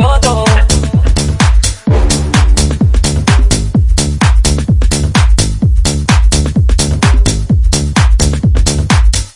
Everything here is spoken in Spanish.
de.